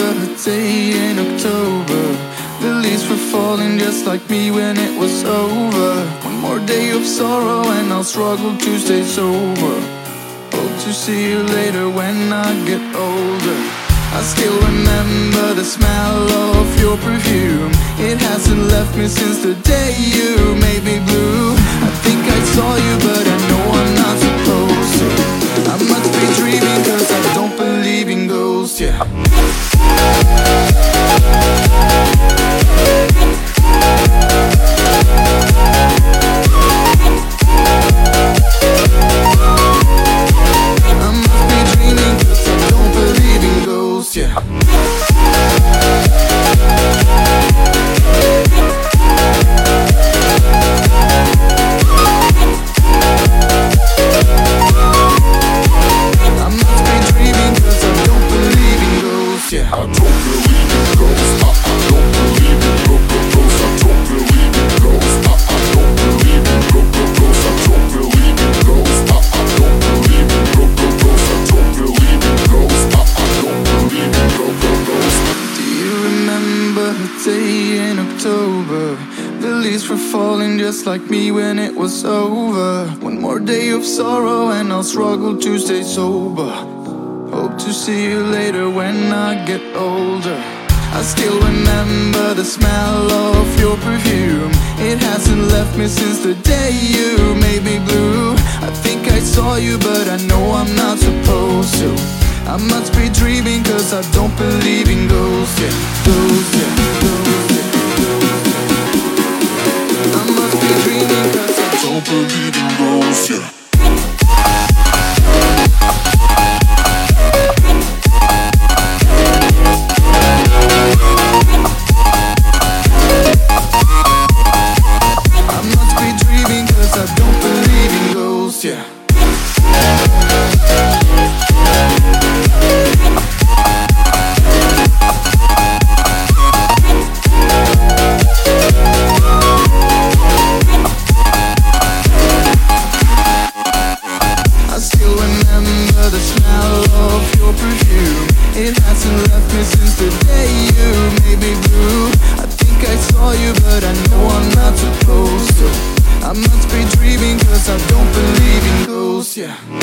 remember a day in October. The leaves were falling just like me when it was over. One more day of sorrow and I'll struggle to stay sober. Hope to see you later when I get older. I still remember the smell of your perfume. It hasn't left me since the day you made me blue. I think I saw you, I must be dreaming, I don't believe in ghosts, yeah. In October? The leaves were falling just like me when it was over. One more day of sorrow and I'll struggle to stay sober. Hope to see you later when I get older. I still remember the smell of your perfume. It hasn't left me since the day you made me blue. I think I saw you, but I know I'm not supposed to. I must be dreaming, I don't believe in ghosts, yeah. Ghosts, yeah. Ghosts, yeah. I must be dreaming, cause I don't believe the smell of your perfume. It hasn't left me since the day you made me blue. I think I saw you, but I know I'm not supposed to. I must be dreaming, cause I don't believe in ghosts, yeah.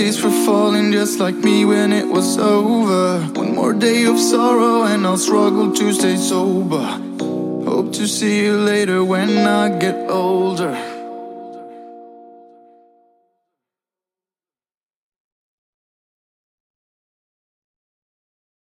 Were falling just like me when it was over. One more day of sorrow and I'll struggle to stay sober. Hope to see you later when I get older.